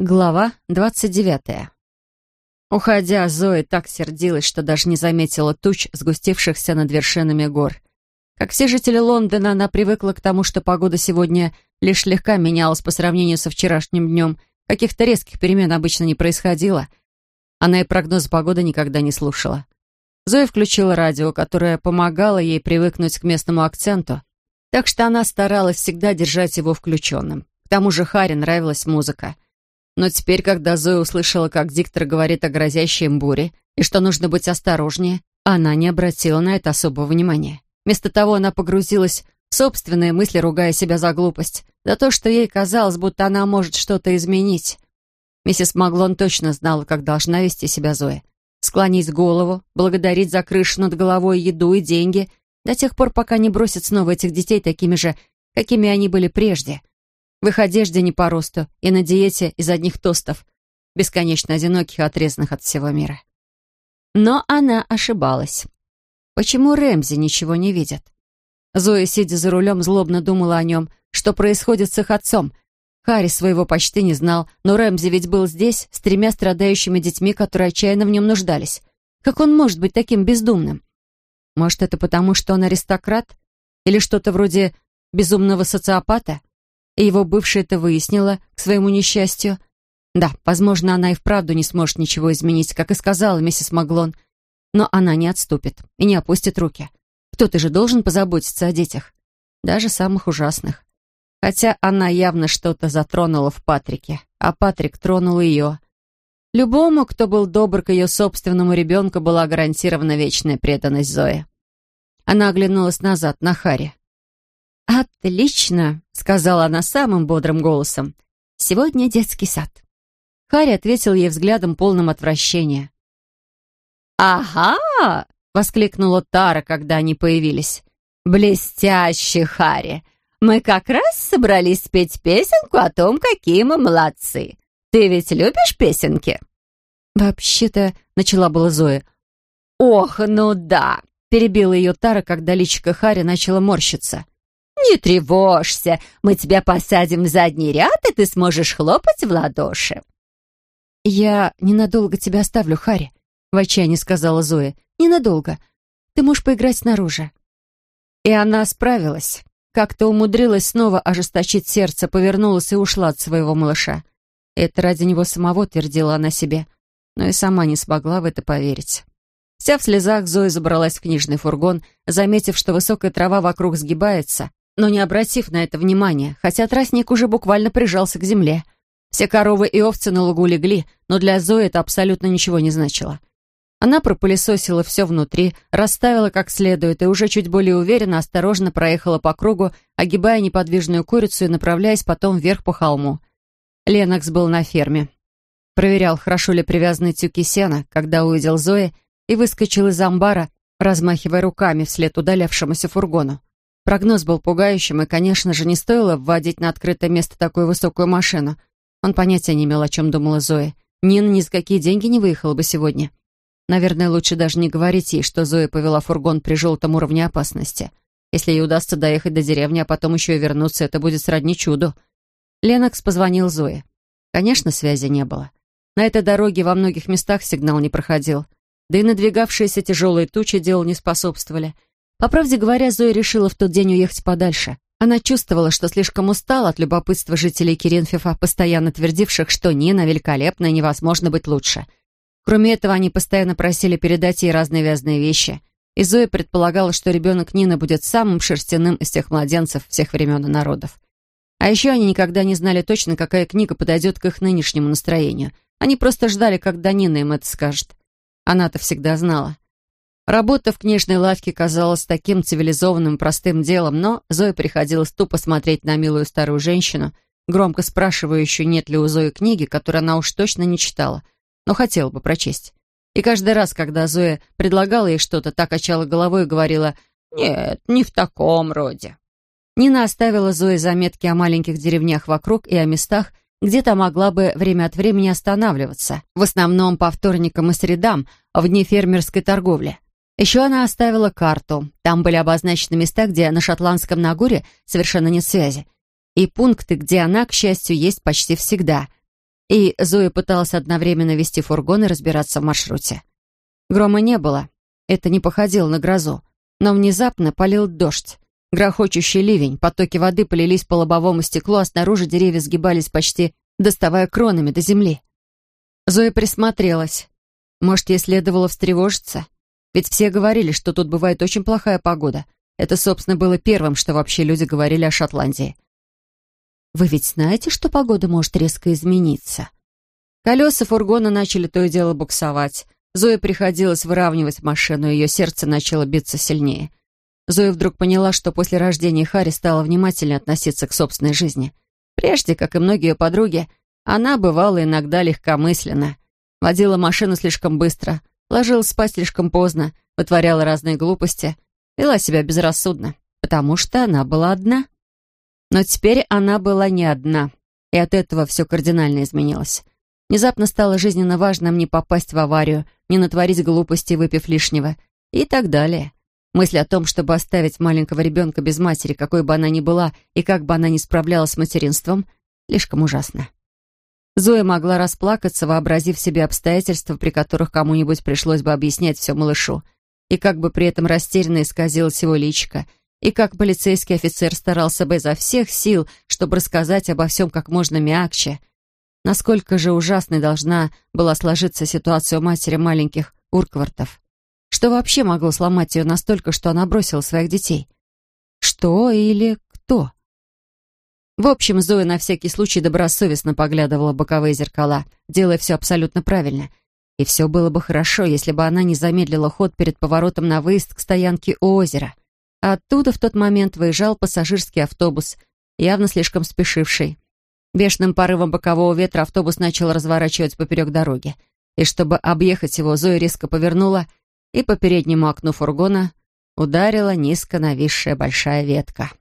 Глава двадцать девятая. Уходя, Зоя так сердилась, что даже не заметила туч, сгустившихся над вершинами гор. Как все жители Лондона, она привыкла к тому, что погода сегодня лишь слегка менялась по сравнению со вчерашним днем. Каких-то резких перемен обычно не происходило. Она и прогноз погоды никогда не слушала. Зоя включила радио, которое помогало ей привыкнуть к местному акценту, так что она старалась всегда держать его включенным. К тому же Харе нравилась музыка — но теперь, когда Зоя услышала, как диктор говорит о грозящей буре и что нужно быть осторожнее, она не обратила на это особого внимания. Вместо того она погрузилась в собственные мысли, ругая себя за глупость, за то, что ей казалось, будто она может что-то изменить. Миссис Маглон точно знала, как должна вести себя Зоя. Склонить голову, благодарить за крышу над головой, еду и деньги, до тех пор, пока не бросит снова этих детей такими же, какими они были прежде, в их одежде не по росту и на диете из одних тостов, бесконечно одиноких, отрезанных от всего мира. Но она ошибалась. Почему Рэмзи ничего не видит? Зоя, сидя за рулем, злобно думала о нем, что происходит с их отцом. Харри своего почти не знал, но Рэмзи ведь был здесь с тремя страдающими детьми, которые отчаянно в нем нуждались. Как он может быть таким бездумным? Может, это потому, что он аристократ? Или что-то вроде безумного социопата? И его бывшая это выяснила к своему несчастью. Да, возможно, она и вправду не сможет ничего изменить, как и сказала миссис Маглон, но она не отступит и не опустит руки. Кто-то же должен позаботиться о детях, даже самых ужасных. Хотя она явно что-то затронула в Патрике, а Патрик тронул ее. Любому, кто был добр к ее собственному ребенку, была гарантирована вечная преданность Зои. Она оглянулась назад, на Хари. «Отлично!» — сказала она самым бодрым голосом. «Сегодня детский сад». Харри ответил ей взглядом полным отвращения. «Ага!» — воскликнула Тара, когда они появились. «Блестяще, Харри! Мы как раз собрались спеть песенку о том, какие мы молодцы. Ты ведь любишь песенки?» «Вообще-то...» — начала была Зоя. «Ох, ну да!» — перебила ее Тара, когда личико Харри начала морщиться. «Не тревожься, мы тебя посадим в задний ряд, и ты сможешь хлопать в ладоши». «Я ненадолго тебя оставлю, Харри», — в отчаянии сказала Зоя. «Ненадолго. Ты можешь поиграть снаружи». И она справилась. Как-то умудрилась снова ожесточить сердце, повернулась и ушла от своего малыша. Это ради него самого твердила она себе, но и сама не смогла в это поверить. Вся в слезах Зоя забралась в книжный фургон, заметив, что высокая трава вокруг сгибается, но не обратив на это внимания, хотя тростник уже буквально прижался к земле. Все коровы и овцы на лугу легли, но для Зои это абсолютно ничего не значило. Она пропылесосила все внутри, расставила как следует и уже чуть более уверенно, осторожно проехала по кругу, огибая неподвижную курицу и направляясь потом вверх по холму. Ленокс был на ферме. Проверял, хорошо ли привязаны тюки сена, когда увидел Зои и выскочил из амбара, размахивая руками вслед удалявшемуся фургону. Прогноз был пугающим, и, конечно же, не стоило вводить на открытое место такую высокую машину. Он понятия не имел, о чем думала Зоя. Нина ни за какие деньги не выехала бы сегодня. Наверное, лучше даже не говорить ей, что Зоя повела фургон при желтом уровне опасности. Если ей удастся доехать до деревни, а потом еще и вернуться, это будет сродни чуду. Ленокс позвонил Зое. Конечно, связи не было. На этой дороге во многих местах сигнал не проходил. Да и надвигавшиеся тяжелые тучи делу не способствовали — по правде говоря, Зоя решила в тот день уехать подальше. Она чувствовала, что слишком устала от любопытства жителей Керенфифа, постоянно твердивших, что Нина великолепна и невозможно быть лучше. Кроме этого, они постоянно просили передать ей разные вязаные вещи. И Зоя предполагала, что ребенок Нины будет самым шерстяным из всех младенцев всех времен и народов. А еще они никогда не знали точно, какая книга подойдет к их нынешнему настроению. Они просто ждали, когда Нина им это скажет. Она-то всегда знала. Работа в книжной лавке казалась таким цивилизованным простым делом, но Зое приходилось тупо смотреть на милую старую женщину, громко спрашивающую, нет ли у Зои книги, которую она уж точно не читала, но хотела бы прочесть. И каждый раз, когда Зоя предлагала ей что-то, так качала головой и говорила «Нет, не в таком роде». Нина оставила Зое заметки о маленьких деревнях вокруг и о местах, где то могла бы время от времени останавливаться, в основном по вторникам и средам, в дни фермерской торговли. Еще она оставила карту. Там были обозначены места, где на Шотландском Нагоре совершенно нет связи. И пункты, где она, к счастью, есть почти всегда. и Зоя пыталась одновременно вести фургон и разбираться в маршруте. Грома не было, это не походило на грозу, но внезапно полил дождь. Грохочущий ливень, потоки воды полились по лобовому стеклу, а снаружи деревья сгибались почти, доставая кронами до земли. Зоя присмотрелась. Может, ей следовало встревожиться? Ведь все говорили, что тут бывает очень плохая погода. Это, собственно, было первым, что вообще люди говорили о Шотландии. Вы ведь знаете, что погода может резко измениться? Колеса фургона начали то и дело буксовать. Зое приходилось выравнивать машину, ее сердце начало биться сильнее. Зоя вдруг поняла, что после рождения Хари стала внимательнее относиться к собственной жизни. Прежде, как и многие подруги, она бывала иногда легкомысленно. Водила машину слишком быстро, ложилась спать слишком поздно, вытворяла разные глупости, вела себя безрассудно, потому что она была одна. Но теперь она была не одна, и от этого все кардинально изменилось. Внезапно стало жизненно важным не попасть в аварию, не натворить глупости, выпив лишнего, и так далее. Мысль о том, чтобы оставить маленького ребенка без матери, какой бы она ни была и как бы она ни справлялась с материнством, слишком ужасно. Зоя могла расплакаться, вообразив себе обстоятельства, при которых кому-нибудь пришлось бы объяснять все малышу, и как бы при этом растерянно исказилось его личико, и как полицейский офицер старался бы изо всех сил, чтобы рассказать обо всем как можно мягче. Насколько же ужасной должна была сложиться ситуация у матери маленьких Урквартов. Что вообще могло сломать ее настолько, что она бросила своих детей? Что или кто? В общем, Зоя на всякий случай добросовестно поглядывала в боковые зеркала, делая все абсолютно правильно. И все было бы хорошо, если бы она не замедлила ход перед поворотом на выезд к стоянке у озера — Оттуда в тот момент выезжал пассажирский автобус, явно слишком спешивший. Бешеным порывом бокового ветра автобус начал разворачивать поперек дороги. И чтобы объехать его, Зоя резко повернула и по переднему окну фургона ударила низко нависшая большая ветка.